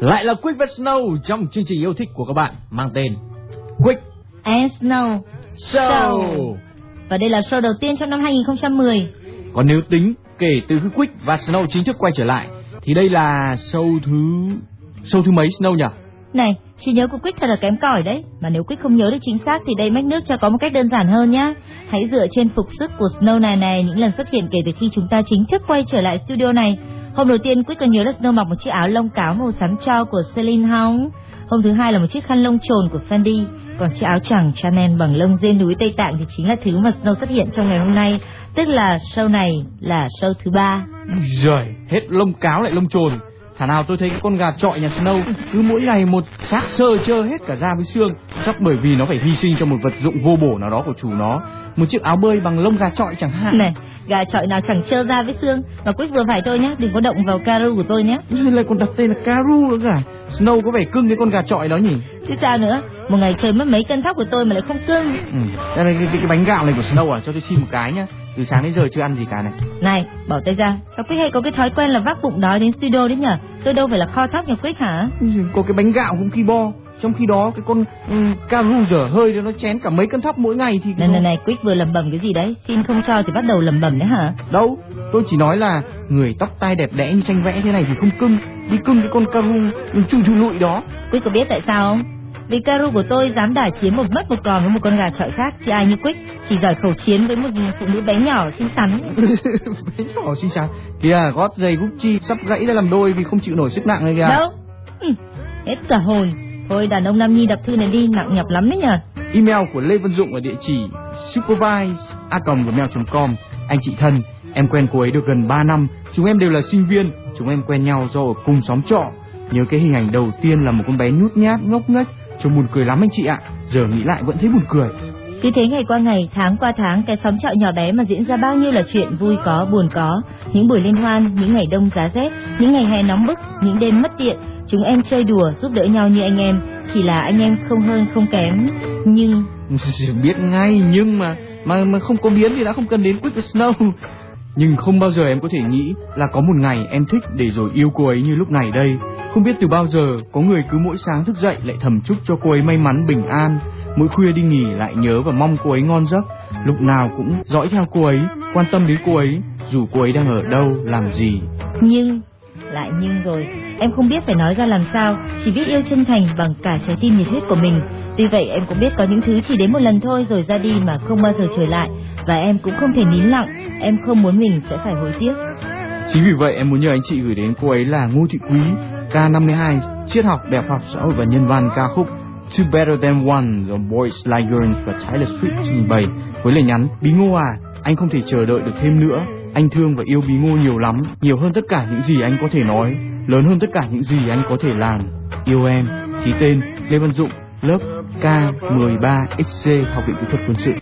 Lại là Quick và Snow trong chương trình yêu thích của các bạn mang tên Quick and Snow Show. Và đây là show đầu tiên trong năm 2010. Còn nếu tính kể từ khi Quick và Snow chính thức quay trở lại thì đây là show thứ show thứ mấy Snow nhỉ? Này, trí nhớ của Quick thật là kém cỏi đấy. Mà nếu Quick không nhớ được chính xác thì đây mách nước cho có một cách đơn giản hơn nhá. Hãy dựa trên phục sức của Snow này này những lần xuất hiện kể từ khi chúng ta chính thức quay trở lại studio này. Hôm đầu tiên quyết còn nhớ là Snow mặc một chiếc áo lông cáo màu xám cho của Celine Hong. Hôm thứ hai là một chiếc khăn lông trồn của Fendi, còn chiếc áo choàng Chanel bằng lông dê núi Tây Tạng thì chính là thứ mà Snow xuất hiện trong ngày hôm nay, tức là show này là show thứ ba. Rồi, hết lông cáo lại lông trồn. Thả nào tôi thấy cái con gà trọi nhà Snow cứ mỗi ngày một xác sơ chơ hết cả da với xương, chắc bởi vì nó phải hy sinh cho một vật dụng vô bổ nào đó của chủ nó. Một chiếc áo bơi bằng lông gà trọi chẳng hạn. Này, gà trọi nào chẳng trơ da với xương, mà Quick vừa phải thôi nhé, đừng có động vào Caru của tôi nhé. Lại còn đặt tên là Caru nữa cả. Snow có vẻ cưng cái con gà trọi đó nhỉ? Chứ sao nữa, một ngày trời mất mấy cân thóc của tôi mà lại không cưng. Ừ, đây là cái, cái, cái bánh gạo này của Snow à, cho tôi xin một cái nhá. Từ sáng đến giờ chưa ăn gì cả này. Này, bỏ tay ra, sao Quick hay có cái thói quen là vác bụng đói đến studio đấy nhở? Tôi đâu phải là kho thóc nhà Quick hả? Có cái bánh gạo cũng ki bo. Trong khi đó cái con um, Caru dở hơi nó chén cả mấy cân thóc mỗi ngày thì Này này này, Quick vừa lẩm bẩm cái gì đấy? Xin không cho thì bắt đầu lẩm bẩm đấy hả? Đâu, tôi chỉ nói là người tóc tai đẹp đẽ như tranh vẽ thế này thì không cưng. Đi cưng cái con Caru chu chu lụi đó. Quick có biết tại sao không? Vì Caru của tôi dám đả chiến một mất một còn với một con gà trọi khác, chứ ai như Quick chỉ giỏi khẩu chiến với một phụ nữ bé nhỏ xinh xắn. bé nhỏ xinh xắn. Kìa, gót giày Gucci sắp gãy ra làm đôi vì không chịu nổi sức nặng này kìa. Đâu? Ừ, hết cả hồn. Thôi đàn ông Nam Nhi đập thư này đi, nặng nhọc lắm đấy nhờ. Email của Lê Văn Dụng ở địa chỉ supervise@gmail.com. Anh chị thân, em quen cô ấy được gần 3 năm, chúng em đều là sinh viên, chúng em quen nhau do ở cùng xóm trọ. Nhớ cái hình ảnh đầu tiên là một con bé nhút nhát ngốc nghếch, trông buồn cười lắm anh chị ạ. Giờ nghĩ lại vẫn thấy buồn cười. Cứ thế ngày qua ngày, tháng qua tháng, cái xóm trọ nhỏ bé mà diễn ra bao nhiêu là chuyện vui có, buồn có. Những buổi liên hoan, những ngày đông giá rét, những ngày hè nóng bức, những đêm mất điện, chúng em chơi đùa giúp đỡ nhau như anh em, chỉ là anh em không hơn không kém. Nhưng biết ngay nhưng mà mà mà không có biến thì đã không cần đến Quick Snow. Nhưng không bao giờ em có thể nghĩ là có một ngày em thích để rồi yêu cô ấy như lúc này đây. Không biết từ bao giờ có người cứ mỗi sáng thức dậy lại thầm chúc cho cô ấy may mắn bình an, mỗi khuya đi nghỉ lại nhớ và mong cô ấy ngon giấc, lúc nào cũng dõi theo cô ấy, quan tâm đến cô ấy, dù cô ấy đang ở đâu, làm gì. Nhưng lại nhưng rồi, em không biết phải nói ra làm sao, chỉ biết yêu chân thành bằng cả trái tim nhiệt huyết của mình. Tuy vậy em cũng biết có những thứ chỉ đến một lần thôi rồi ra đi mà không bao giờ trở lại, và em cũng không thể nín lặng, em không muốn mình sẽ phải hối tiếc. Chính vì vậy em muốn nhờ anh chị gửi đến cô ấy là Ngô Thị Quý, K52, triết học, đẹp học xã hội và nhân văn ca khúc Two Better Than One do Boys Like Girls và Tyler Swift trình bày với lời nhắn Bí Ngô à, anh không thể chờ đợi được thêm nữa. Anh thương và yêu Bí Ngô nhiều lắm, nhiều hơn tất cả những gì anh có thể nói, lớn hơn tất cả những gì anh có thể làm. Yêu em, ký tên Lê Văn Dụng, lớp K13XC Học viện Kỹ thuật Quân sự.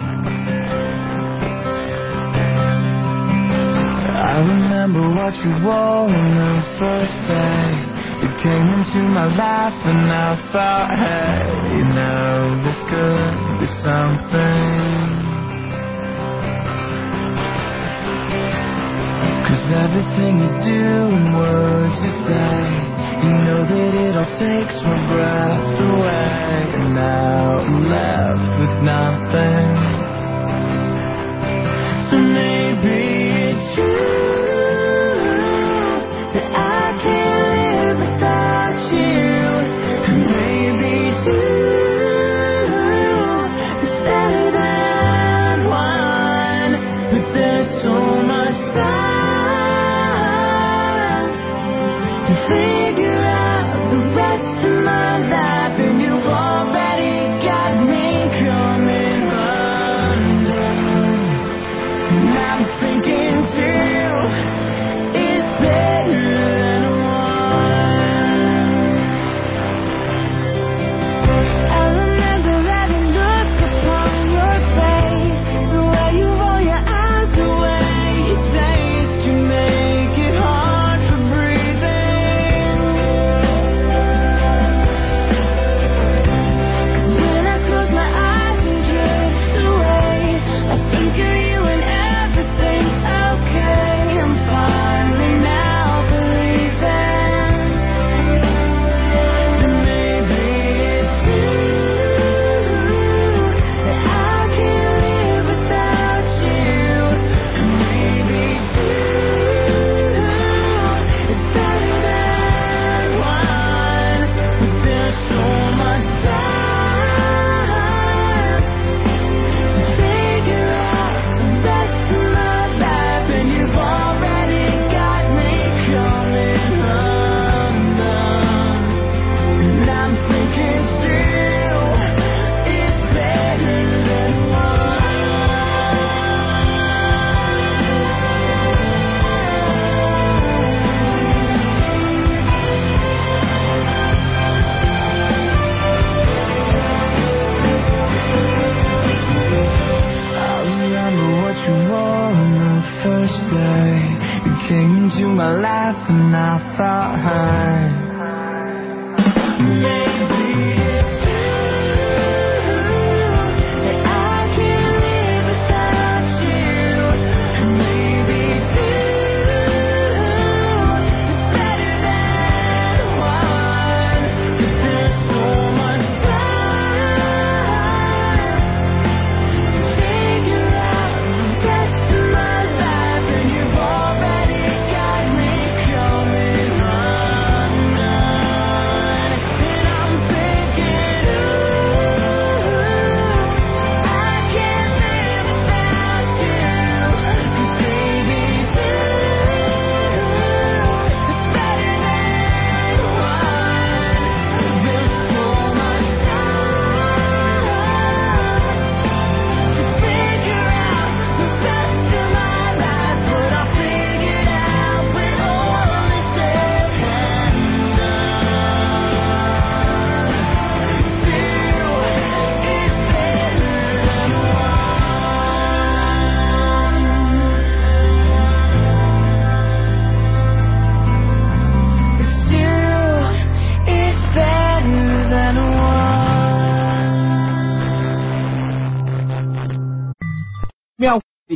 I remember what you wore on the first day You came into my life and I thought, hey, you know, this could be something Everything you do and words you say You know that it all takes my breath away. And now I'm left with nothing. So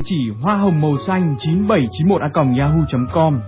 địa chỉ hoa hồng màu xanh 9791a.yahoo.com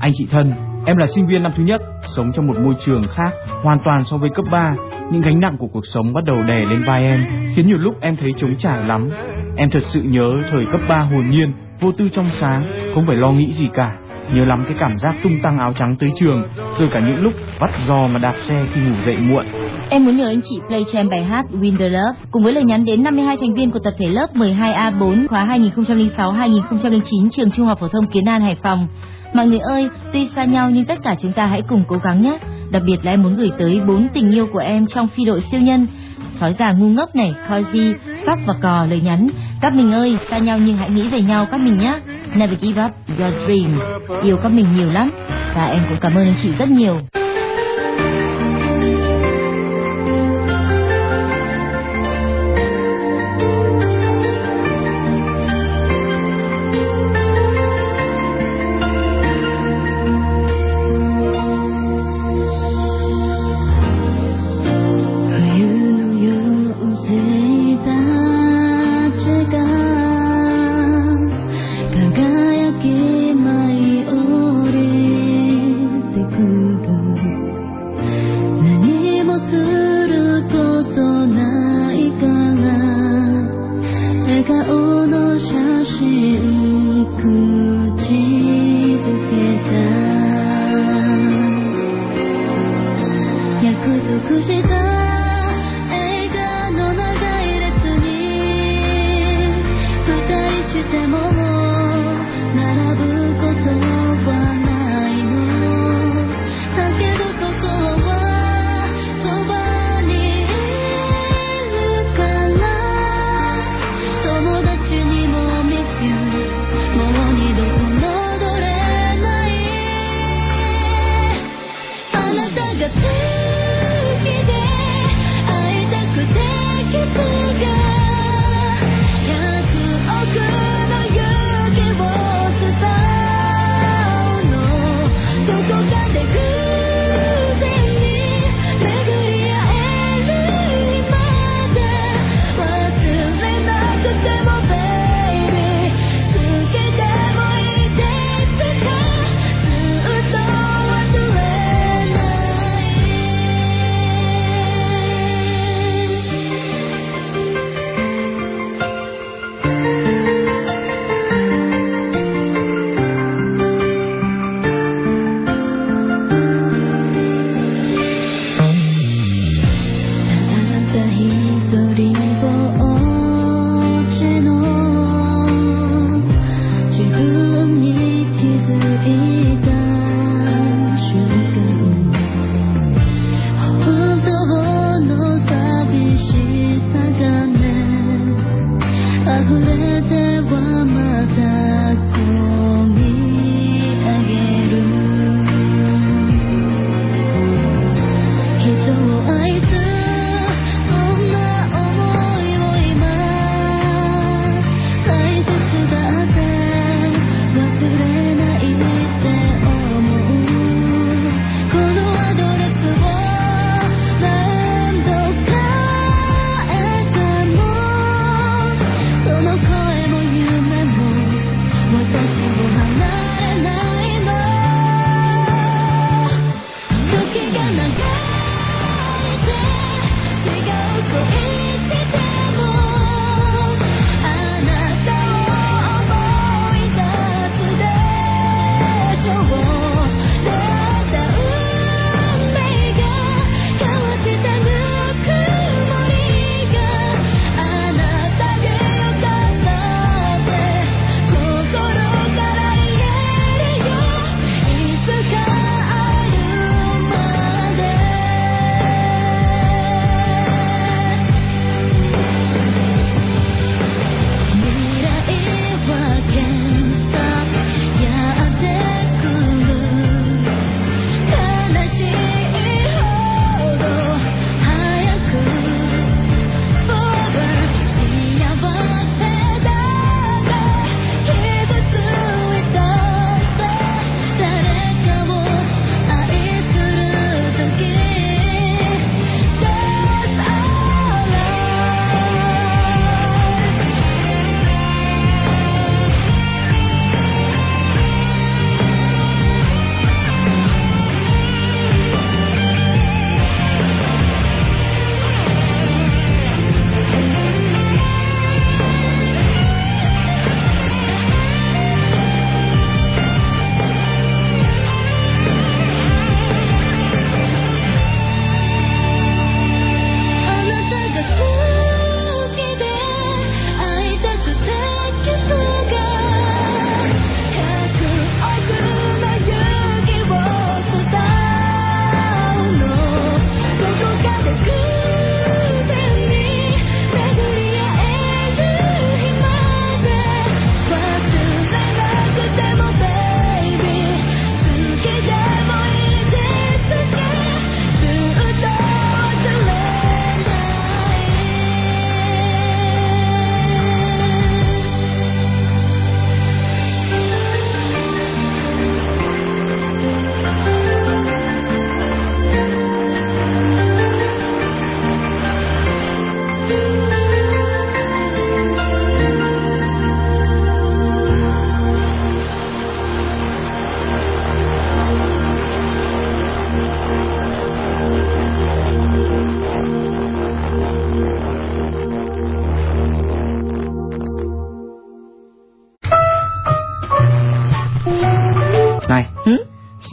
Anh chị thân, em là sinh viên năm thứ nhất, sống trong một môi trường khác hoàn toàn so với cấp 3. Những gánh nặng của cuộc sống bắt đầu đè lên vai em, khiến nhiều lúc em thấy trống trải lắm. Em thật sự nhớ thời cấp 3 hồn nhiên, vô tư trong sáng, không phải lo nghĩ gì cả. Nhớ lắm cái cảm giác tung tăng áo trắng tới trường, rồi cả những lúc vắt giò mà đạp xe khi ngủ dậy muộn. Em muốn nhờ anh chị play cho em bài hát Winter Love cùng với lời nhắn đến 52 thành viên của tập thể lớp 12A4 khóa 2006-2009 trường Trung học phổ thông Kiến An Hải Phòng. Mọi người ơi, tuy xa nhau nhưng tất cả chúng ta hãy cùng cố gắng nhé. Đặc biệt là em muốn gửi tới bốn tình yêu của em trong phi đội siêu nhân. Sói già ngu ngốc này, Cozy, Sóc và Cò lời nhắn. Các mình ơi, xa nhau nhưng hãy nghĩ về nhau các mình nhé. Never give up your dream. Yêu các mình nhiều lắm. Và em cũng cảm ơn anh chị rất nhiều.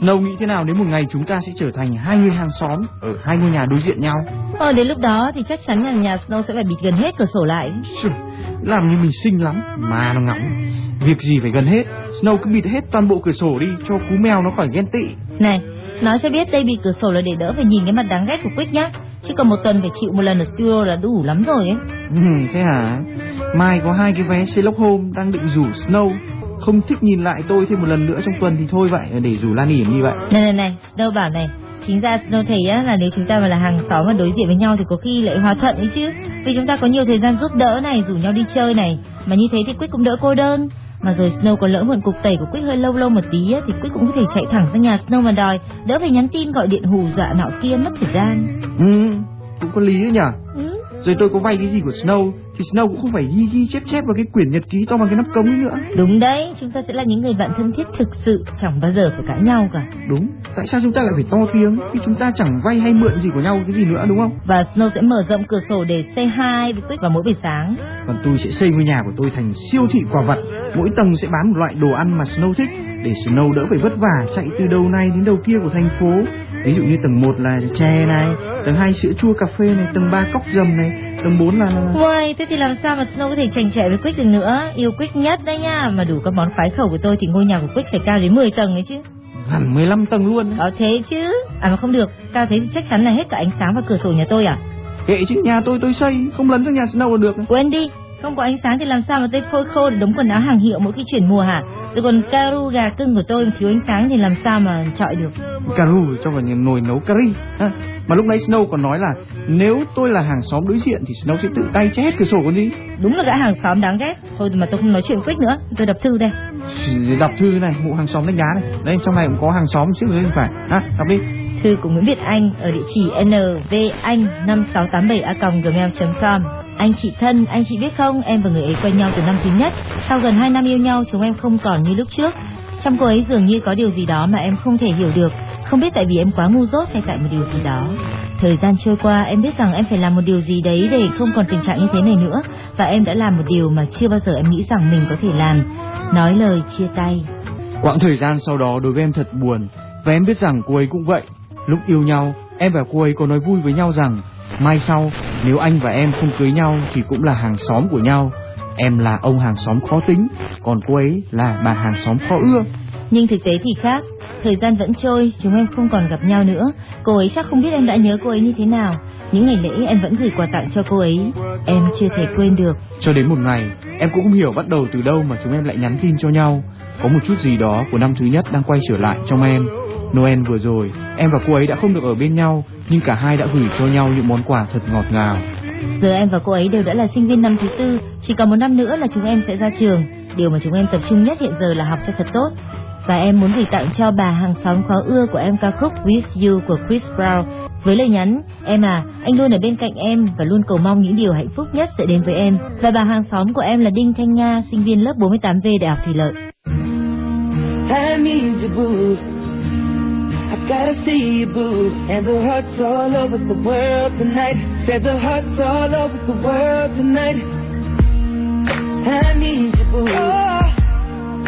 Snow nghĩ thế nào nếu một ngày chúng ta sẽ trở thành hai người hàng xóm ở hai ngôi nhà đối diện nhau? Ờ, đến lúc đó thì chắc chắn là nhà Snow sẽ phải bịt gần hết cửa sổ lại. Làm như mình xinh lắm mà nó ngọng. Việc gì phải gần hết, Snow cứ bịt hết toàn bộ cửa sổ đi cho cú mèo nó khỏi ghen tị. Này, nói cho biết đây bịt cửa sổ là để đỡ phải nhìn cái mặt đáng ghét của Quick nhá. Chứ còn một tuần phải chịu một lần ở studio là đủ lắm rồi ấy. Ừ, thế hả? Mai có hai cái vé Sherlock Holmes đang định rủ Snow không thích nhìn lại tôi thêm một lần nữa trong tuần thì thôi vậy để rủ Lan ỉm như vậy. Này này này, Snow bảo này, chính ra Snow thấy á là nếu chúng ta mà là hàng xóm mà đối diện với nhau thì có khi lại hòa thuận ấy chứ. Vì chúng ta có nhiều thời gian giúp đỡ này, rủ nhau đi chơi này, mà như thế thì Quick cũng đỡ cô đơn. Mà rồi Snow còn lỡ mượn cục tẩy của Quick hơi lâu lâu một tí á, thì Quick cũng có thể chạy thẳng sang nhà Snow mà đòi, đỡ phải nhắn tin gọi điện hù dọa nọ kia mất thời gian. Ừ, cũng có lý đấy nhở. Ừ. Rồi tôi có vay cái gì của Snow thì Snow cũng không phải ghi ghi chép chép vào cái quyển nhật ký to bằng cái nắp cống ấy nữa. Đúng đấy, chúng ta sẽ là những người bạn thân thiết thực sự, chẳng bao giờ phải cãi nhau cả. Đúng, tại sao chúng ta lại phải to tiếng khi chúng ta chẳng vay hay mượn gì của nhau cái gì nữa đúng không? Và Snow sẽ mở rộng cửa sổ để say hi với Quick vào mỗi buổi sáng. Còn tôi sẽ xây ngôi nhà của tôi thành siêu thị quả vật, mỗi tầng sẽ bán một loại đồ ăn mà Snow thích để Snow đỡ phải vất vả chạy từ đầu này đến đầu kia của thành phố. Ví dụ như tầng 1 là chè này, tầng 2 sữa chua cà phê này, tầng 3 cốc dầm này, tầng 4 là Uầy, thế thì làm sao mà Snow có thể chành chạy với Quick được nữa? Yêu Quick nhất đấy nha, mà đủ các món khoái khẩu của tôi thì ngôi nhà của Quick phải cao đến 10 tầng ấy chứ. hẳn 15 tầng luôn. Có thế chứ. À mà không được, cao thế thì chắc chắn là hết cả ánh sáng và cửa sổ nhà tôi à? Kệ chứ nhà tôi tôi xây, không lấn sang nhà Snow là được. Quên đi, không có ánh sáng thì làm sao mà tôi phơi khô để đống quần áo hàng hiệu mỗi khi chuyển mùa hả? Rồi còn caru gà cưng của tôi thiếu ánh sáng thì làm sao mà chọi được? Cà rù cho vào nồi nấu cà ri. Ha. Mà lúc nãy Snow còn nói là nếu tôi là hàng xóm đối diện thì Snow sẽ tự tay che hết cửa sổ còn gì. Đúng là gã hàng xóm đáng ghét. Thôi mà tôi không nói chuyện Quick nữa, tôi đọc thư đây. Đọc thư này, mụ hàng xóm đánh giá này. Đây trong này cũng có hàng xóm chứ không phải. Ha, đọc đi. Thư của Nguyễn Việt Anh ở địa chỉ nvanh5687a.gmail.com anh chị thân, anh chị biết không, em và người ấy quen nhau từ năm thứ nhất. Sau gần 2 năm yêu nhau, chúng em không còn như lúc trước. Trong cô ấy dường như có điều gì đó mà em không thể hiểu được. Không biết tại vì em quá ngu dốt hay tại một điều gì đó. Thời gian trôi qua, em biết rằng em phải làm một điều gì đấy để không còn tình trạng như thế này nữa. Và em đã làm một điều mà chưa bao giờ em nghĩ rằng mình có thể làm. Nói lời chia tay. Quãng thời gian sau đó đối với em thật buồn Và em biết rằng cô ấy cũng vậy Lúc yêu nhau Em và cô ấy có nói vui với nhau rằng Mai sau nếu anh và em không cưới nhau Thì cũng là hàng xóm của nhau. Em là ông hàng xóm khó tính Còn cô ấy là bà hàng xóm khó ưa. Nhưng thực tế thì khác, thời gian vẫn trôi, chúng em không còn gặp nhau nữa. Cô ấy chắc không biết em đã nhớ cô ấy như thế nào. Những ngày lễ em vẫn gửi quà tặng cho cô ấy, em chưa thể quên được. Cho đến một ngày Em cũng không hiểu bắt đầu từ đâu mà chúng em lại nhắn tin cho nhau. Có một chút gì đó của năm thứ nhất đang quay trở lại trong em. Noel vừa rồi Em và cô ấy đã không được ở bên nhau Nhưng cả hai đã gửi cho nhau những món quà thật ngọt ngào Giờ em và cô ấy đều đã là sinh viên năm thứ tư, chỉ còn một năm nữa là chúng em sẽ ra trường. Điều mà chúng em tập trung nhất hiện giờ là học cho thật tốt. Và em muốn gửi tặng cho bà hàng xóm khó ưa của em ca khúc With You của Chris Brown với lời nhắn Em à, anh luôn ở bên cạnh em và luôn cầu mong những điều hạnh phúc nhất sẽ đến với em. Và bà hàng xóm của em là Đinh Thanh Nga, sinh viên lớp 48V Đại học Thủy Lợi. I need you, boo. I gotta see you, boo. And the hearts all over the world tonight. Said the hearts all over the world tonight. I need you, boo. Oh.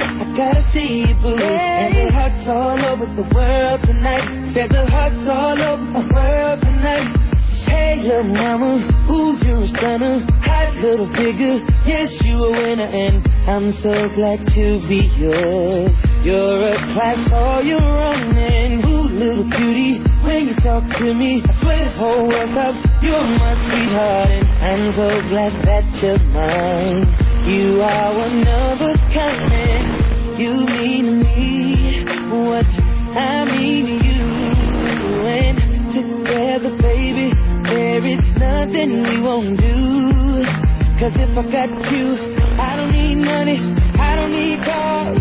I gotta see you, boo. And the hearts all over the world tonight. Said the hearts all over the world tonight. Hey, little mama, ooh, you're a stunner. Hot little figure, yes, you a winner, and I'm so glad to be yours. You're a class, all you're running. Ooh, little cutie, when you talk to me, I swear the whole world stops. You're my sweetheart, and I'm so glad that you're mine. You are one of a kind, you mean to me what I mean to you. And together, baby, there is nothing we won't do. Cause if I got you, I don't need money, I don't need cars,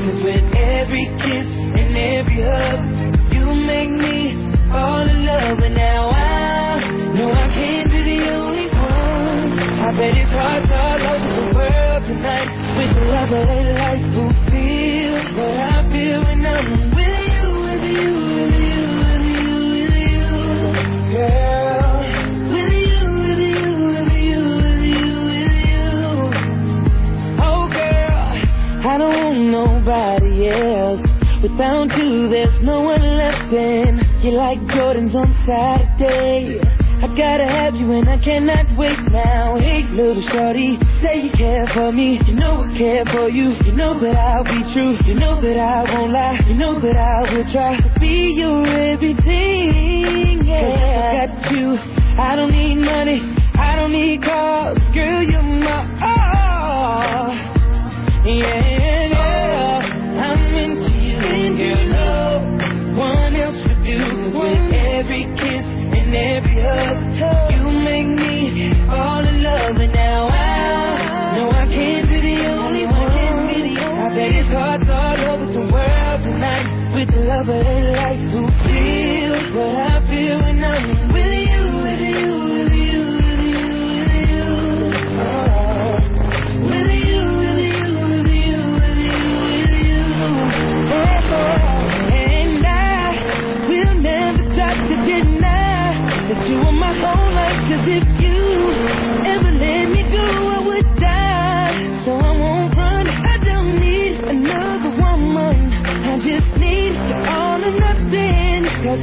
Cause with every kiss and every hug, you make me fall in love. And now I know I can't be the only one. I bet it's hard all over the world tonight with the love of there's no one left in. You're like Jordans on Saturday. I gotta have you and I cannot wait now. Hey, little shorty, say you care for me. You know I care for you. You know that I'll be true. You know that I won't lie. You know that I will try to be your everything. Yeah, I got you. I don't need money. I don't need cars.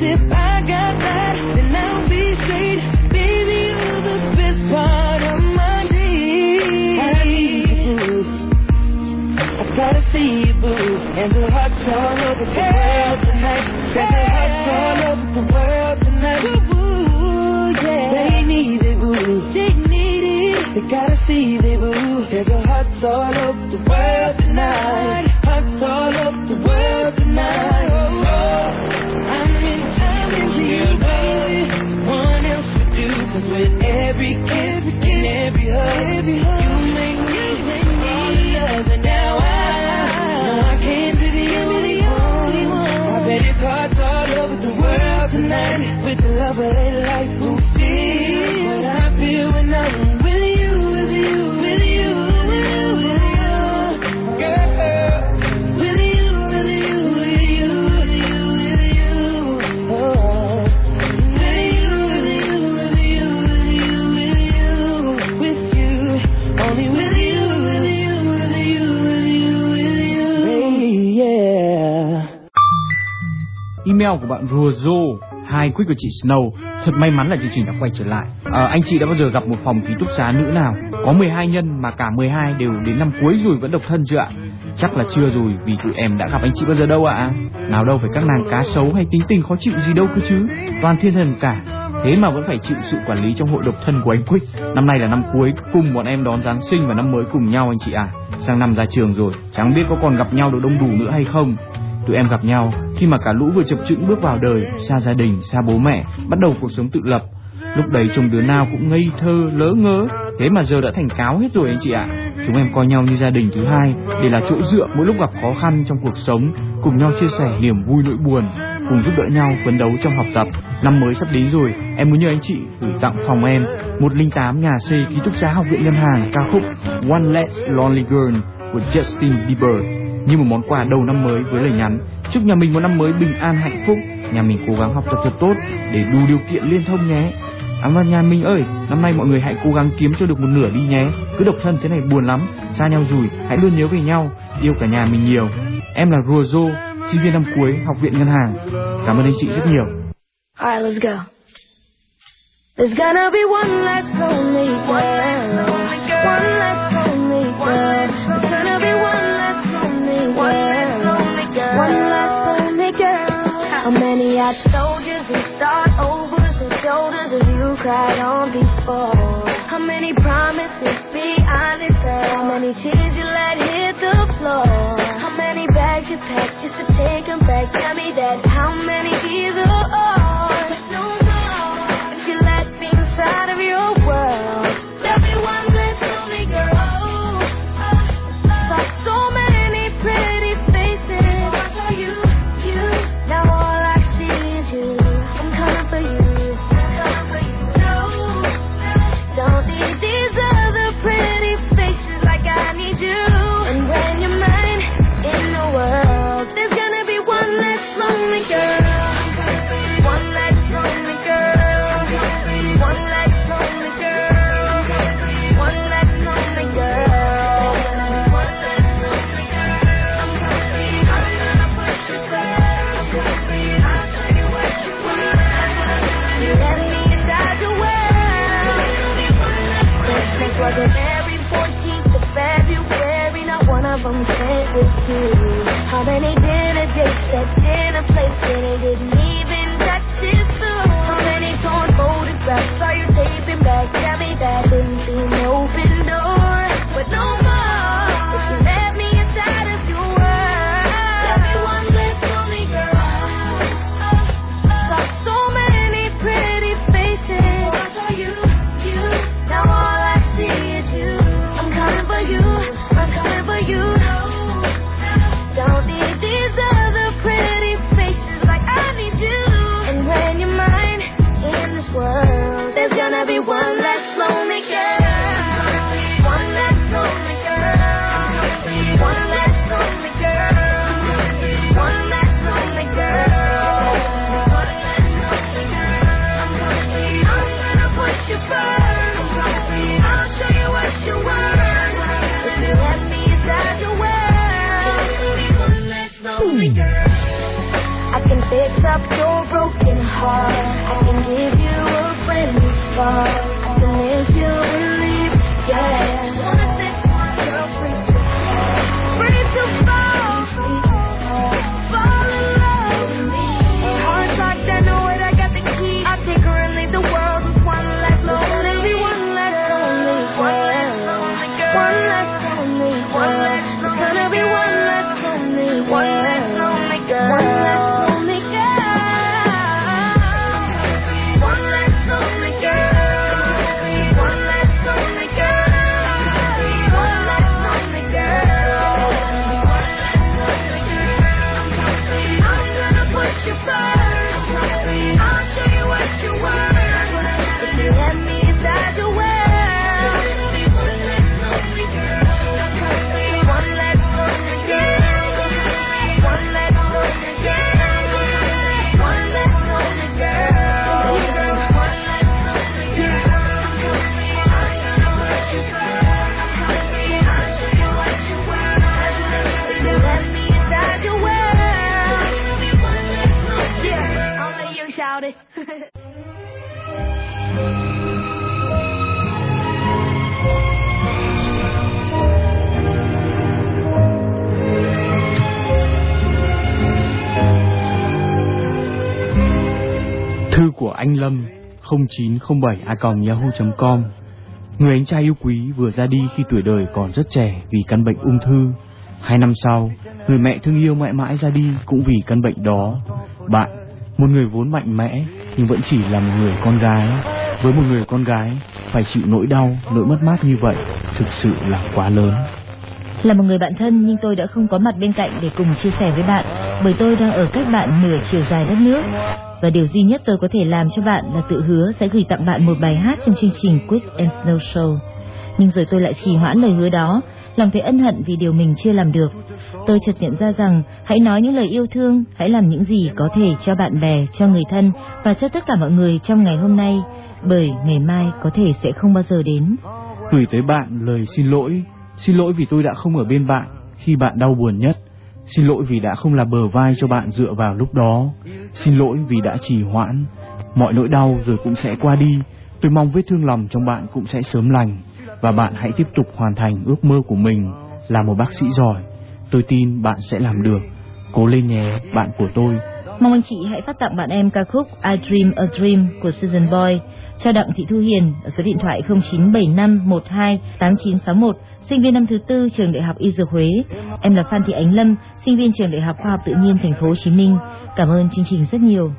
If I got I'll be straight. Baby, the. I you. Gotta see you. And the hearts all over the world tonight. Got the hearts all over the world tonight. They need. They need it. They gotta see it, Email của bạn Ruzo hai quick của chị Snow. Thật may mắn là chương trình đã quay trở lại. à, anh chị đã bao giờ gặp một phòng ký túc xá nữ nào có 12 nhân mà cả 12 đều đến năm cuối rồi vẫn độc thân chưa ạ? Chắc là chưa rồi vì tụi em đã gặp anh chị bao giờ đâu ạ? Nào đâu phải các nàng cá sấu hay tính tình khó chịu gì đâu cơ chứ. Toàn thiên thần cả. Thế mà vẫn phải chịu sự quản lý trong hội độc thân của anh Quick. Năm nay là năm cuối, cùng bọn em đón Giáng sinh và năm mới cùng nhau anh chị à. Sang năm ra trường rồi, chẳng biết có còn gặp nhau được đông đủ nữa hay không. Tụi em gặp nhau khi mà cả lũ vừa chập chững bước vào đời, xa gia đình, xa bố mẹ, bắt đầu cuộc sống tự lập. Lúc đấy trông đứa nào cũng ngây thơ, lỡ ngớ, thế mà giờ đã thành cáo hết rồi anh chị ạ. Chúng em coi nhau như gia đình thứ hai, để là chỗ dựa mỗi lúc gặp khó khăn trong cuộc sống, cùng nhau chia sẻ niềm vui nỗi buồn, cùng giúp đỡ nhau phấn đấu trong học tập. Năm mới sắp đến rồi, em muốn nhờ anh chị gửi tặng phòng em 108 nhà C ký túc xá học viện ngân hàng ca khúc One Less Lonely Girl của Justin Bieber như một món quà đầu năm mới với lời nhắn. Chúc nhà mình một năm mới bình an hạnh phúc. Nhà mình cố gắng học tập thật tốt để đủ điều kiện liên thông nhé. À mà nhà mình ơi. Năm nay mọi người hãy cố gắng kiếm cho được một nửa đi nhé. Cứ độc thân thế này buồn lắm. Xa nhau rồi hãy luôn nhớ về nhau. Yêu cả nhà mình nhiều. Em là Rozo sinh viên năm cuối học viện ngân hàng. Cảm ơn anh chị rất nhiều. Alright, let's go. There's gonna be one last lonely Bye. Của anh Lâm 0907 a yahoo.com Người anh trai yêu quý vừa ra đi khi tuổi đời còn rất trẻ vì căn bệnh ung thư. Hai năm sau, người mẹ thương yêu mãi mãi ra đi cũng vì căn bệnh đó. Bạn, một người vốn mạnh mẽ nhưng vẫn chỉ là một người con gái. Với một người con gái, phải chịu nỗi đau, nỗi mất mát như vậy thực sự là quá lớn. Là một người bạn thân nhưng tôi đã không có mặt bên cạnh để cùng chia sẻ với bạn bởi tôi đang ở cách bạn nửa chiều dài đất nước. Và điều duy nhất tôi có thể làm cho bạn là tự hứa sẽ gửi tặng bạn một bài hát trong chương trình Quick and Snow Show. Nhưng rồi tôi lại trì hoãn lời hứa đó, lòng thấy ân hận vì điều mình chưa làm được. Tôi chợt nhận ra rằng hãy nói những lời yêu thương, hãy làm những gì có thể cho bạn bè, cho người thân và cho tất cả mọi người trong ngày hôm nay, bởi ngày mai có thể sẽ không bao giờ đến. Gửi tới bạn lời xin lỗi, xin lỗi vì tôi đã không ở bên bạn khi bạn đau buồn nhất. Xin lỗi vì đã không là bờ vai cho bạn dựa vào lúc đó. Xin lỗi vì đã trì hoãn. Mọi nỗi đau rồi cũng sẽ qua đi. Tôi mong vết thương lòng trong bạn cũng sẽ sớm lành. Và bạn hãy tiếp tục hoàn thành ước mơ của mình là một bác sĩ giỏi. Tôi tin bạn sẽ làm được. Cố lên nhé, bạn của tôi. Mong anh chị hãy phát tặng bạn em ca khúc I Dream a Dream của Susan Boy cho Đặng Thị Thu Hiền ở số điện thoại 0975128961, sinh viên năm thứ tư trường Đại học Y Dược Huế. Em là Phan Thị Ánh Lâm, sinh viên trường Đại học Khoa học Tự nhiên Thành phố Hồ Chí Minh. Cảm ơn chương trình rất nhiều.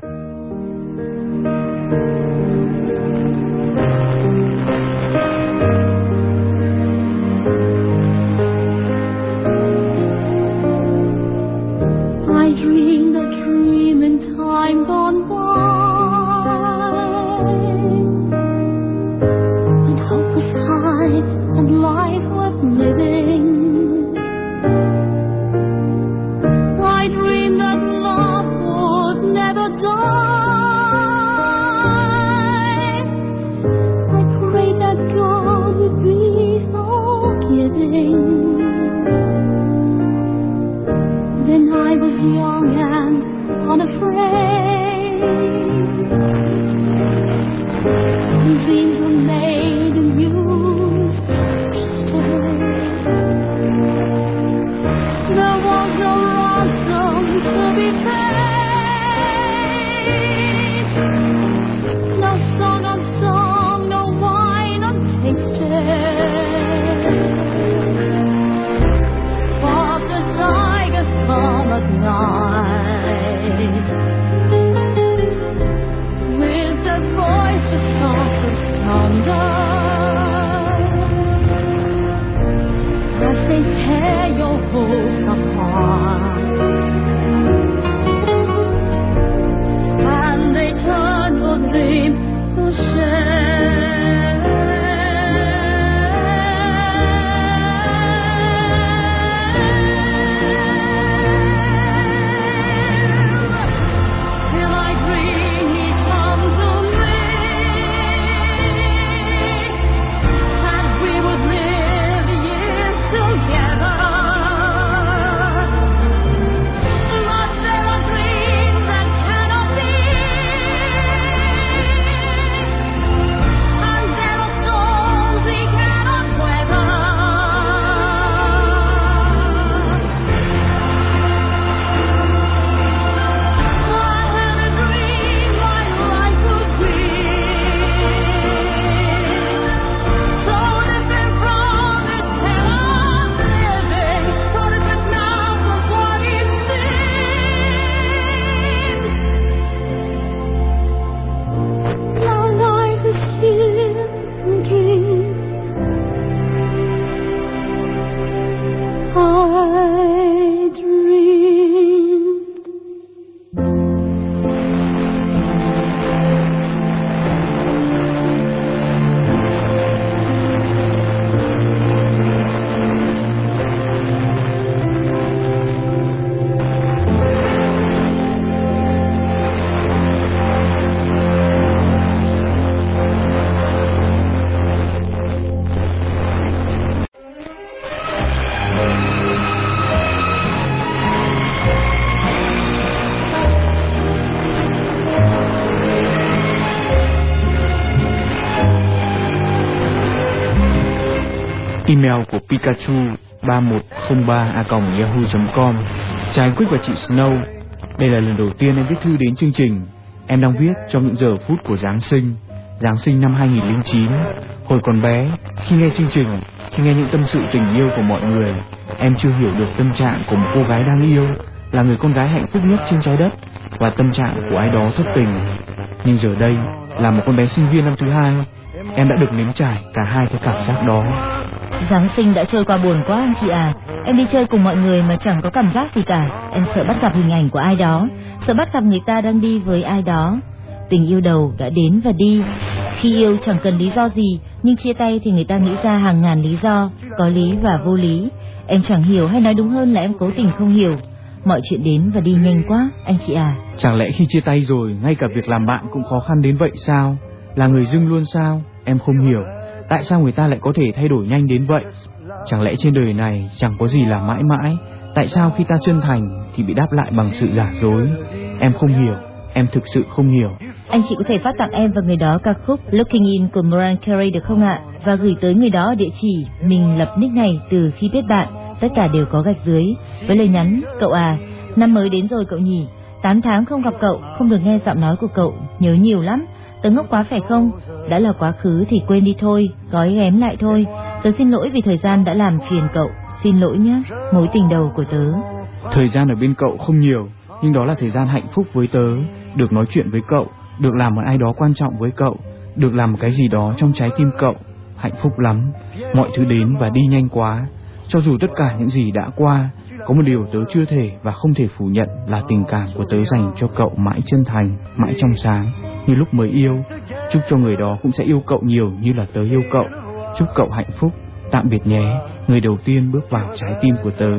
Của Pikachu 3103a.yahoo.com Chào anh Quick và chị Snow. Đây là lần đầu tiên em viết thư đến chương trình. Em đang viết trong những giờ phút của Giáng sinh. Giáng sinh năm 2009 Hồi còn bé, Khi nghe chương trình, Khi nghe những tâm sự tình yêu của mọi người, Em chưa hiểu được tâm trạng của một cô gái đang yêu, Là người con gái hạnh phúc nhất trên trái đất, Và tâm trạng của ai đó thất tình. Nhưng giờ đây, Là một con bé sinh viên năm thứ hai, Em đã được nếm trải cả hai cái cảm giác đó. Giáng sinh đã trôi qua buồn quá anh chị à. Em đi chơi cùng mọi người mà chẳng có cảm giác gì cả. Em sợ bắt gặp hình ảnh của ai đó. Sợ bắt gặp người ta đang đi với ai đó. Tình yêu đầu đã đến và đi. Khi yêu chẳng cần lý do gì, Nhưng chia tay thì người ta nghĩ ra hàng ngàn lý do, Có lý và vô lý. Em chẳng hiểu hay nói đúng hơn là em cố tình không hiểu. Mọi chuyện đến và đi nhanh quá, Anh chị à. Chẳng lẽ khi chia tay rồi, Ngay cả việc làm bạn cũng khó khăn đến vậy sao? Là người dưng luôn sao? Em không hiểu. Tại sao người ta lại có thể thay đổi nhanh đến vậy Chẳng lẽ trên đời này chẳng có gì là mãi mãi Tại sao khi ta chân thành Thì bị đáp lại bằng sự giả dối Em không hiểu Em thực sự không hiểu Anh chị có thể phát tặng em và người đó ca khúc Looking In của Mariah Carey được không ạ? Và gửi tới người đó địa chỉ mình lập nick này từ khi biết bạn. Tất cả đều có gạch dưới. Với lời nhắn, cậu à, năm mới đến rồi cậu nhỉ? 8 tháng không gặp cậu, không được nghe giọng nói của cậu, nhớ nhiều lắm. Tớ ngốc quá phải không? Đã là quá khứ thì quên đi thôi, gói ghém lại thôi. Tớ xin lỗi vì thời gian đã làm phiền cậu. Xin lỗi nhé, mối tình đầu của tớ. Thời gian ở bên cậu không nhiều Nhưng đó là thời gian hạnh phúc với tớ Được nói chuyện với cậu Được làm một ai đó quan trọng với cậu Được làm một cái gì đó trong trái tim cậu Hạnh phúc lắm Mọi thứ đến và đi nhanh quá Cho dù tất cả những gì đã qua Có một điều tớ chưa thể và không thể phủ nhận Là tình cảm của tớ dành cho cậu mãi chân thành Mãi trong sáng như lúc mới yêu Chúc cho người đó cũng sẽ yêu cậu nhiều như là tớ yêu cậu Chúc cậu hạnh phúc Tạm biệt nhé Người đầu tiên bước vào trái tim của tớ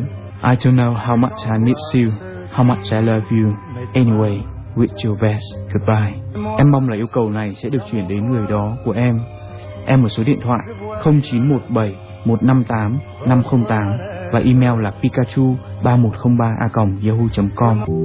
I don't know how much I miss you, how much I love you. Anyway, with your best, goodbye. Em mong là yêu cầu này sẽ được chuyển đến người đó của em. Em một số điện thoại 0917 158 508 và email là pikachu 3103 a yahoo.com.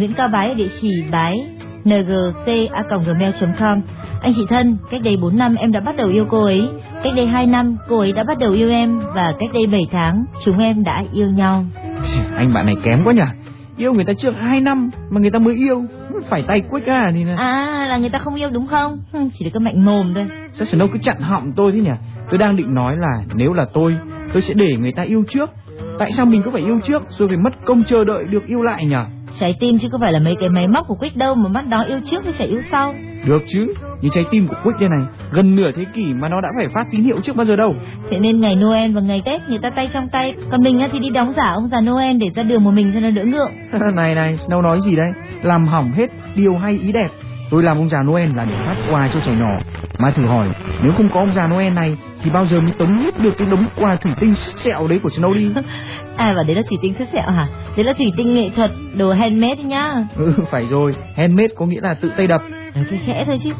Nguyễn Cao Bái ở địa chỉ bái ngc@gmail.com. Anh chị thân, cách đây 4 năm em đã bắt đầu yêu cô ấy, cách đây 2 năm cô ấy đã bắt đầu yêu em và cách đây 7 tháng chúng em đã yêu nhau. Anh bạn này kém quá nhỉ. Yêu người ta trước 2 năm mà người ta mới yêu, phải tay quýt à thì là... À là người ta không yêu đúng không? Chỉ được cái mạnh mồm thôi. Sao Snow cứ chặn họng tôi thế nhỉ? Tôi đang định nói là nếu là tôi, tôi sẽ để người ta yêu trước. Tại sao mình cứ phải yêu trước rồi phải mất công chờ đợi được yêu lại nhỉ? Trái tim chứ có phải là mấy cái máy móc của Quick đâu mà mắt đó yêu trước hay phải yêu sau. Được chứ, như trái tim của Quick đây này, gần nửa thế kỷ mà nó đã phải phát tín hiệu trước bao giờ đâu. Thế nên ngày Noel và ngày Tết người ta tay trong tay, còn mình á thì đi đóng giả ông già Noel để ra đường một mình cho nó đỡ ngượng. này này, Snow nói gì đấy? Làm hỏng hết điều hay ý đẹp. Tôi làm ông già Noel là để phát quà cho trẻ nhỏ. Mà thử hỏi, nếu không có ông già Noel này thì bao giờ mới tống hết được cái đống quà thủy tinh sẹo đấy của Snow đi? À và đấy là thủy tinh sứt sẹo hả? Đấy là thủy tinh nghệ thuật, đồ handmade nhá. ừ, phải rồi, handmade có nghĩa là tự tay đập. Đấy cái khẽ thôi chứ.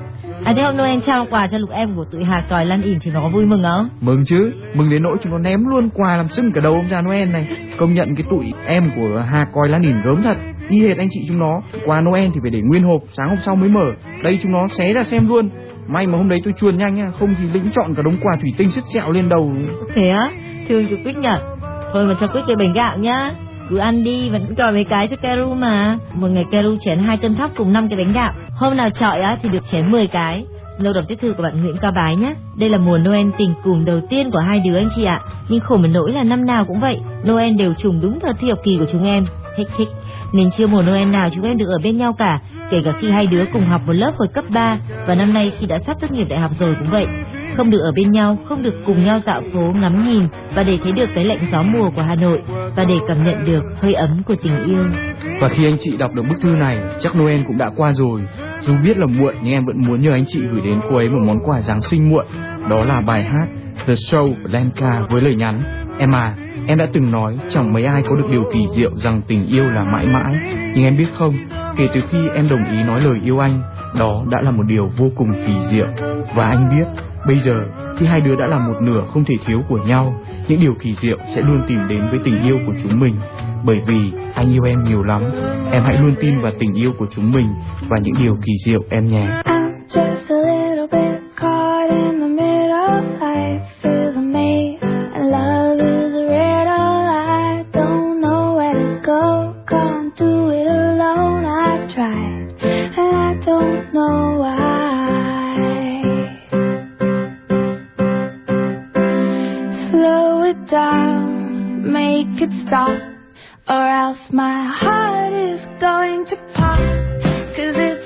À thế hôm Noel trao quà cho lục em của tụi Hà Còi Lan ỉn thì nó có vui mừng không? Mừng chứ, mừng đến nỗi chúng nó ném luôn quà làm sưng cả đầu ông già Noel này. Công nhận cái tụi em của Hà Coi Lan Đỉn gớm thật. Y hệt anh chị chúng nó, quà Noel thì phải để nguyên hộp, sáng hôm sau mới mở. Đây chúng nó xé ra xem luôn. May mà hôm đấy tôi chuồn nhanh nha, không thì lĩnh chọn cả đống quà thủy tinh sứt sẹo lên đầu. Thế á? Thương cho Quyết nhở? Thôi mà cho Quyết cái bánh gạo nhá. Cứ ăn đi, vẫn cũng mấy cái cho Keru mà. Một ngày Keru chén hai cân thóc cùng năm cái bánh gạo. Hôm nào chọi á thì được chén 10 cái. Lâu đọc tiếp thư của bạn Nguyễn Cao Bái nhé. Đây là mùa Noel tình cùng đầu tiên của hai đứa anh chị ạ. Nhưng khổ một nỗi là năm nào cũng vậy. Noel đều trùng đúng thời thi học kỳ của chúng em. Hích hích. Nên chưa mùa Noel nào chúng em được ở bên nhau cả. Kể cả khi hai đứa cùng học một lớp hồi cấp 3 và năm nay khi đã sắp tốt nghiệp đại học rồi cũng vậy. Không được ở bên nhau, không được cùng nhau dạo phố ngắm nhìn và để thấy được cái lạnh gió mùa của Hà Nội và để cảm nhận được hơi ấm của tình yêu. Và khi anh chị đọc được bức thư này, chắc Noel cũng đã qua rồi. Dù biết là muộn nhưng em vẫn muốn nhờ anh chị gửi đến cô ấy một món quà Giáng sinh muộn. Đó là bài hát The Show của Lenka với lời nhắn Em à, em đã từng nói chẳng mấy ai có được điều kỳ diệu rằng tình yêu là mãi mãi. Nhưng em biết không, kể từ khi em đồng ý nói lời yêu anh, đó đã là một điều vô cùng kỳ diệu. Và anh biết, bây giờ khi hai đứa đã là một nửa không thể thiếu của nhau, những điều kỳ diệu sẽ luôn tìm đến với tình yêu của chúng mình. Bởi vì anh yêu em nhiều lắm, em hãy luôn tin vào tình yêu của chúng mình và những điều kỳ diệu em nhé. Make it stop, or else my heart is going to pop. Cause it's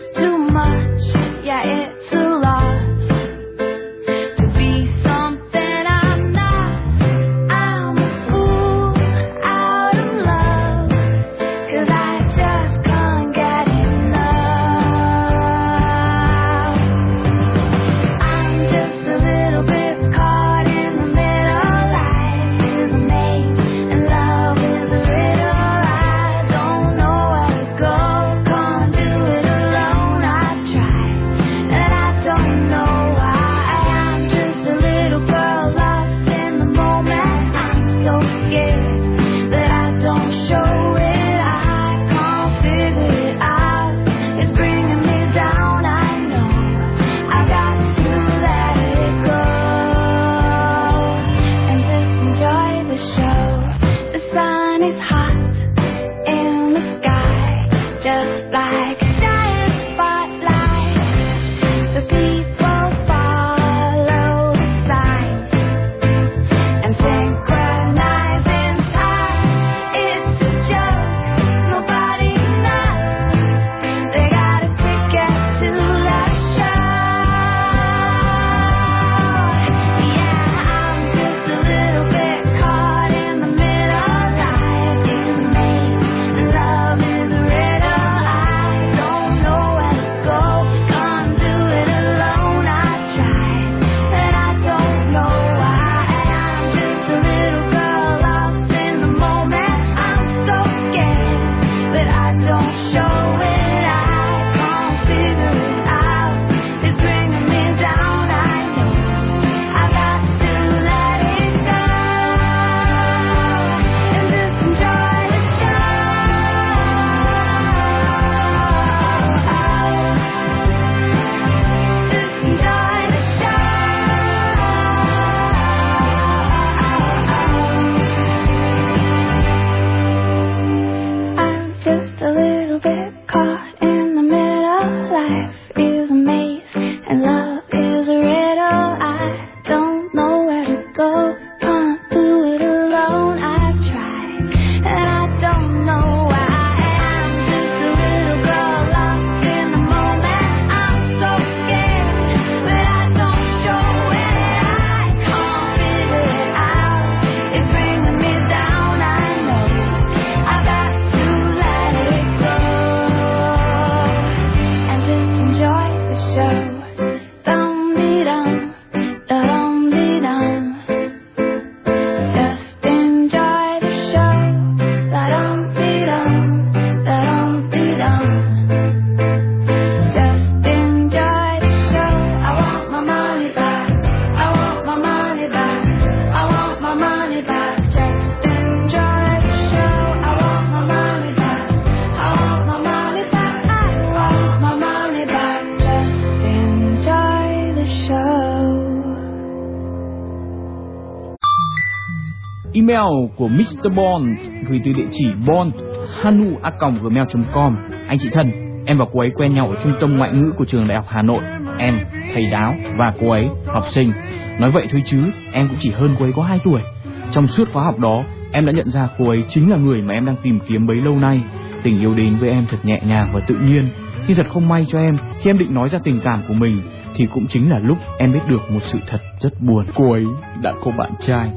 của Mr. Bond gửi từ địa chỉ bond@hanu@gmail.com. Anh chị thân, em và cô ấy quen nhau ở trung tâm ngoại ngữ của trường Đại học Hà Nội. Em, thầy giáo và cô ấy, học sinh. Nói vậy thôi chứ, em cũng chỉ hơn cô ấy có 2 tuổi. Trong suốt khóa học đó, em đã nhận ra cô ấy chính là người mà em đang tìm kiếm bấy lâu nay. Tình yêu đến với em thật nhẹ nhàng và tự nhiên. Nhưng thật không may cho em, khi em định nói ra tình cảm của mình, thì cũng chính là lúc em biết được một sự thật rất buồn. Cô ấy đã có bạn trai.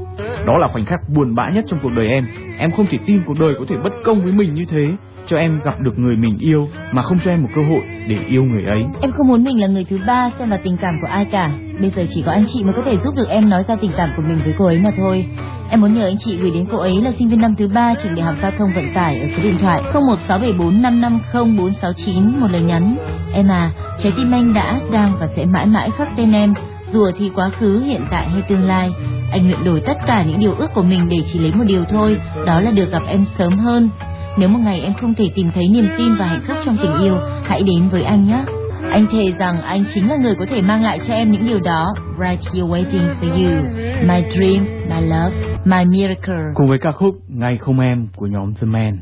Đó là khoảnh khắc buồn bã nhất trong cuộc đời em. Em không thể tin cuộc đời có thể bất công với mình như thế. Cho em gặp được người mình yêu mà không cho em một cơ hội để yêu người ấy. Em không muốn mình là người thứ ba xem vào tình cảm của ai cả. Bây giờ chỉ có anh chị mới có thể giúp được em nói ra tình cảm của mình với cô ấy mà thôi. Em muốn nhờ anh chị gửi đến cô ấy là sinh viên năm thứ ba trường đại học giao thông vận tải ở số điện thoại 01674550469 một lời nhắn. Em à, trái tim anh đã, đang và sẽ mãi mãi khắc tên em, dù ở thì quá khứ, hiện tại hay tương lai. Anh nguyện đổi tất cả những điều ước của mình để chỉ lấy một điều thôi, đó là được gặp em sớm hơn. Nếu một ngày em không thể tìm thấy niềm tin và hạnh phúc trong tình yêu, hãy đến với anh nhé. Anh thề rằng anh chính là người có thể mang lại cho em những điều đó. Right here waiting for you. My dream, my love, my miracle. Cùng với ca khúc Ngày không em của nhóm The Man.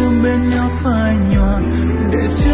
Bao thương bên nhau phai nhòa. Để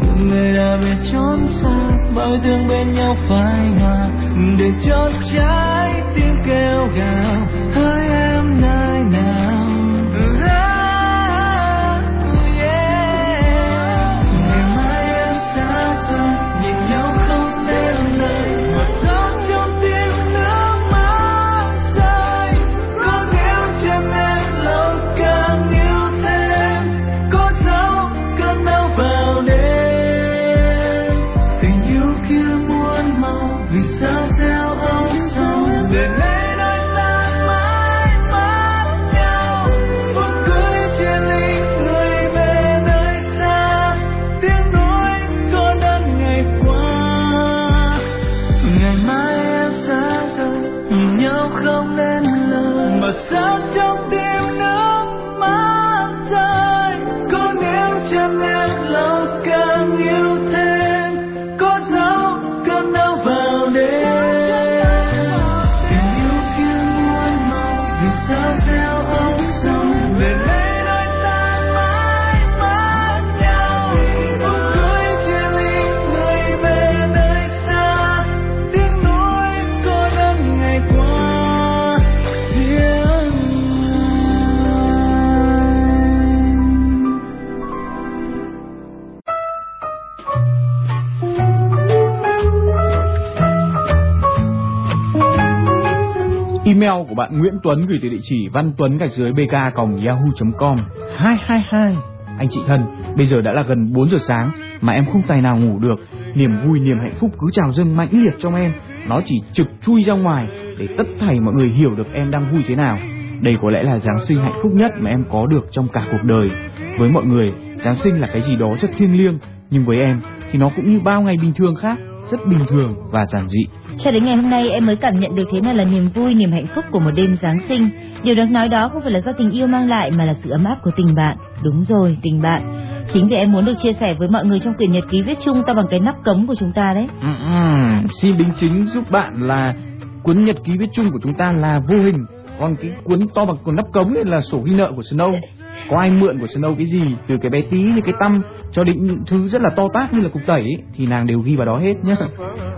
Từng người đã về trốn xa, Bao thương bên nhau phai nhòa Để cho trái tim kêu gào Hỡi bạn Nguyễn Tuấn gửi từ địa chỉ văn tuấn gạch dưới bk còng yahoo.com 222 Anh chị thân, bây giờ đã là gần 4 giờ sáng mà em không tài nào ngủ được. Niềm vui, niềm hạnh phúc cứ trào dâng mãnh liệt trong em. Nó chỉ trực chui ra ngoài để tất thảy mọi người hiểu được em đang vui thế nào. Đây có lẽ là Giáng sinh hạnh phúc nhất mà em có được trong cả cuộc đời. Với mọi người, Giáng sinh là cái gì đó rất thiêng liêng, nhưng với em thì nó cũng như bao ngày bình thường khác, rất bình thường và giản dị. Cho đến ngày hôm nay em mới cảm nhận được thế nào là niềm vui, niềm hạnh phúc của một đêm Giáng sinh. Điều đáng nói đó không phải là do tình yêu mang lại mà là sự ấm áp của tình bạn. Đúng rồi, tình bạn. Chính vì em muốn được chia sẻ với mọi người trong quyển nhật ký viết chung ta bằng cái nắp cống của chúng ta đấy. Ừ, ừ. xin đính chính giúp bạn là cuốn nhật ký viết chung của chúng ta là vô hình, còn cái cuốn to bằng cuốn nắp cống ấy là sổ ghi nợ của Snow. Có ai mượn của Snow cái gì từ cái bé tí như cái tâm? Cho đến những thứ rất là to tát như là cục tẩy ấy, thì nàng đều ghi vào đó hết nhé.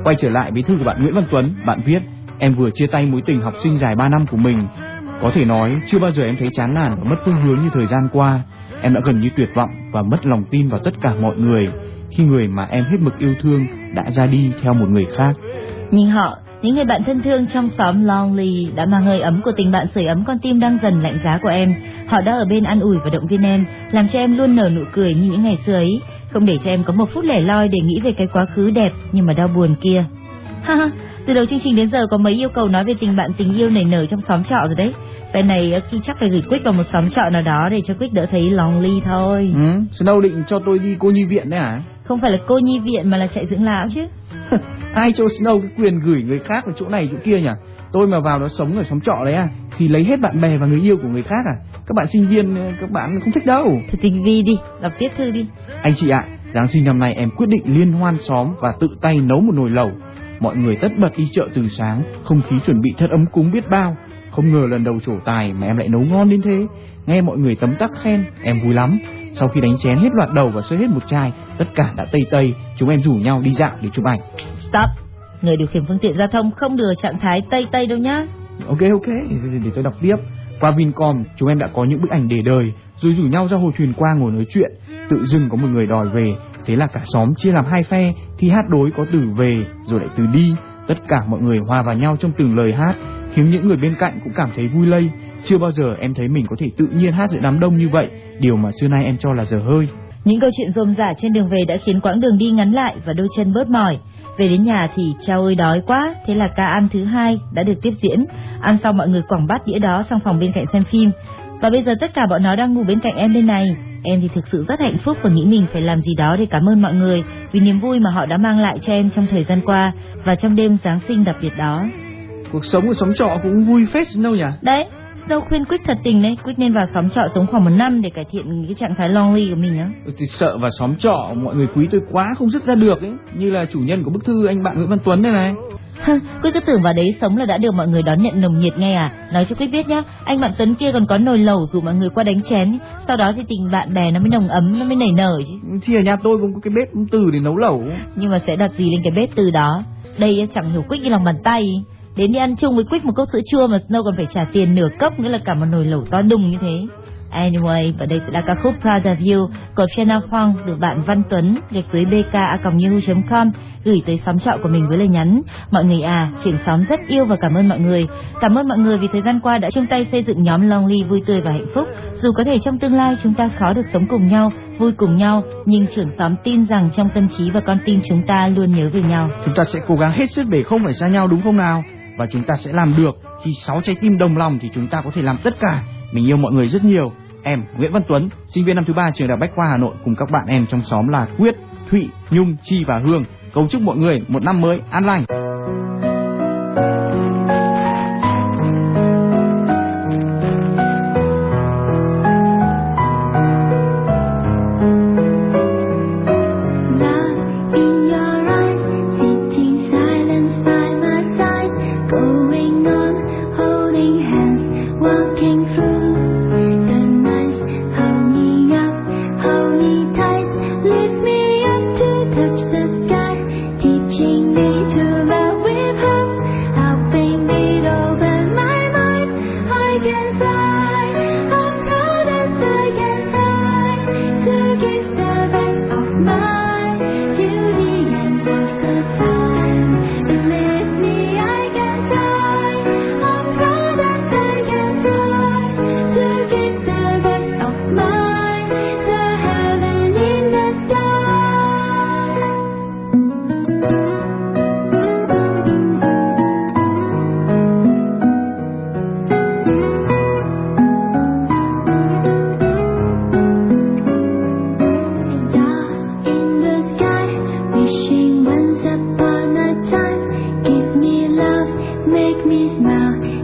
Quay trở lại với thư của bạn Nguyễn Văn Tuấn, bạn viết em vừa chia tay mối tình học sinh dài 3 năm của mình. Có thể nói chưa bao giờ em thấy chán nản và mất phương hướng như thời gian qua. Em đã gần như tuyệt vọng và mất lòng tin vào tất cả mọi người khi người mà em hết mực yêu thương đã ra đi theo một người khác. Nhưng họ, những người bạn thân thương trong xóm Longley đã mang hơi ấm của tình bạn sưởi ấm con tim đang dần lạnh giá của em. Họ đã ở bên an ủi và động viên em, làm cho em luôn nở nụ cười như những ngày xưa ấy, không để cho em có một phút lẻ loi để nghĩ về cái quá khứ đẹp nhưng mà đau buồn kia. Ha ha, từ đầu chương trình đến giờ có mấy yêu cầu nói về tình bạn tình yêu nảy nở trong xóm trọ rồi đấy. Cái này khi chắc phải gửi Quick vào một xóm trọ nào đó để cho Quick đỡ thấy Longley thôi. Ừ, Snow định cho tôi đi cô nhi viện đấy à? Không phải là cô nhi viện mà là chạy dưỡng lão chứ. Ai cho Snow cái quyền gửi người khác ở chỗ này chỗ kia nhỉ? Tôi mà vào đó sống ở xóm trọ đấy à? Thì lấy hết bạn bè và người yêu của người khác à? Các bạn sinh viên các bạn không thích đâu. Thôi tình vi đi, đọc tiếp thư đi. Anh chị ạ, Giáng sinh năm nay em quyết định liên hoan xóm và tự tay nấu một nồi lẩu. Mọi người tất bật đi chợ từ sáng, không khí chuẩn bị thật ấm cúng biết bao. Không ngờ lần đầu trổ tài mà em lại nấu ngon đến thế. Nghe mọi người tấm tắc khen, em vui lắm. Sau khi đánh chén hết loạt đầu và xơi hết một chai, tất cả đã tây tây, chúng em rủ nhau đi dạo để chụp ảnh. Stop. Người điều khiển phương tiện giao thông không được trạng thái tây tây đâu nhá. Ok ok, để, để tôi đọc tiếp. Qua Vincom, chúng em đã có những bức ảnh để đời, rồi rủ nhau ra hồ Truyền Quang ngồi nói chuyện. Tự dưng có một người đòi về, thế là cả xóm chia làm hai phe, thì hát đối có từ về, rồi lại từ đi. Tất cả mọi người hòa vào nhau trong từng lời hát, khiến những người bên cạnh cũng cảm thấy vui lây. Chưa bao giờ em thấy mình có thể tự nhiên hát giữa đám đông như vậy, điều mà xưa nay em cho là dở hơi. Những câu chuyện rôm rả trên đường về đã khiến quãng đường đi ngắn lại và đôi chân bớt mỏi. Về đến nhà thì chao ơi đói quá, thế là ca ăn thứ hai đã được tiếp diễn. Ăn xong mọi người quẳng bát đĩa đó sang phòng bên cạnh xem phim. Và bây giờ tất cả bọn nó đang ngủ bên cạnh em bên này. Em thì thực sự rất hạnh phúc và nghĩ mình phải làm gì đó để cảm ơn mọi người vì niềm vui mà họ đã mang lại cho em trong thời gian qua và trong đêm Giáng sinh đặc biệt đó. Cuộc sống ở xóm trọ cũng vui phết đâu nhỉ? Đấy, Snow khuyên Quick thật tình đấy, Quick nên vào xóm trọ sống khoảng một năm để cải thiện cái trạng thái lonely của mình á. Ừ, Thì sợ vào xóm trọ mọi người quý tôi quá không dứt ra được ấy Như là chủ nhân của bức thư anh bạn Nguyễn Văn Tuấn đây này Quick cứ tưởng vào đấy sống là đã được mọi người đón nhận nồng nhiệt nghe à. Nói cho Quick biết nhá, anh bạn Tuấn kia còn có nồi lẩu rủ mọi người qua đánh chén. Sau đó thì tình bạn bè nó mới nồng ấm, nó mới nảy nở chứ. Thì ở nhà tôi cũng có cái bếp từ để nấu lẩu Nhưng mà sẽ đặt gì lên cái bếp từ đó? Đây chẳng hiểu Quick như lòng bàn tay. Đến đi ăn chung với Quick một cốc sữa chua mà Snow còn phải trả tiền nửa cốc nghĩa là cả một nồi lẩu to đùng như thế. Anyway, và đây sẽ là ca khúc Proud of You của Chena Huang được bạn Văn Tuấn gạch dưới bka.yahoo.com gửi tới xóm trọ của mình với lời nhắn. Mọi người à, trưởng xóm rất yêu và cảm ơn mọi người. Cảm ơn mọi người vì thời gian qua đã chung tay xây dựng nhóm Lonely vui tươi và hạnh phúc. Dù có thể trong tương lai chúng ta khó được sống cùng nhau, vui cùng nhau, nhưng trưởng xóm tin rằng trong tâm trí và con tim chúng ta luôn nhớ về nhau. Chúng ta sẽ cố gắng hết sức để không phải xa nhau đúng không nào và chúng ta sẽ làm được Khi sáu trái tim đồng lòng thì chúng ta có thể làm tất cả Mình yêu mọi người rất nhiều Em Nguyễn Văn Tuấn, sinh viên năm thứ ba trường đại học Bách khoa Hà Nội cùng các bạn em trong xóm là Quyết, Thụy, Nhung, Chi và Hương. Cầu chúc mọi người một năm mới an lành. me smile